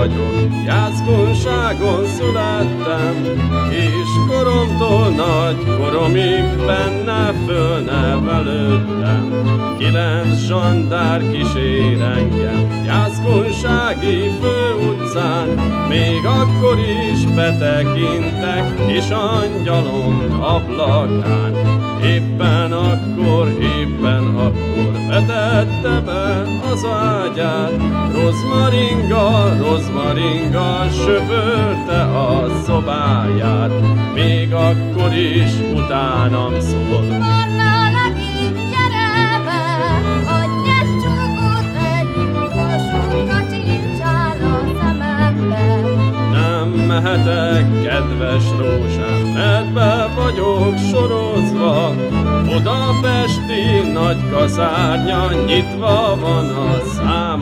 vagyok, jászkunságon születtem, és koromtól nagy koromig benne fölnevelődtem. Kilenc zsandár kísér engem, jászkunsági főutcán, még akkor is betekintek, és angyalom ablakán. Éppen akkor, éppen akkor vetette be az ágyát, rozmaringa, rozmaringa söpörte a szobáját, még akkor is utánam szól. Mehetek, kedves rózsám, mert be vagyok sorozva. Budapesti nagy kaszárnya nyitva van a számomra.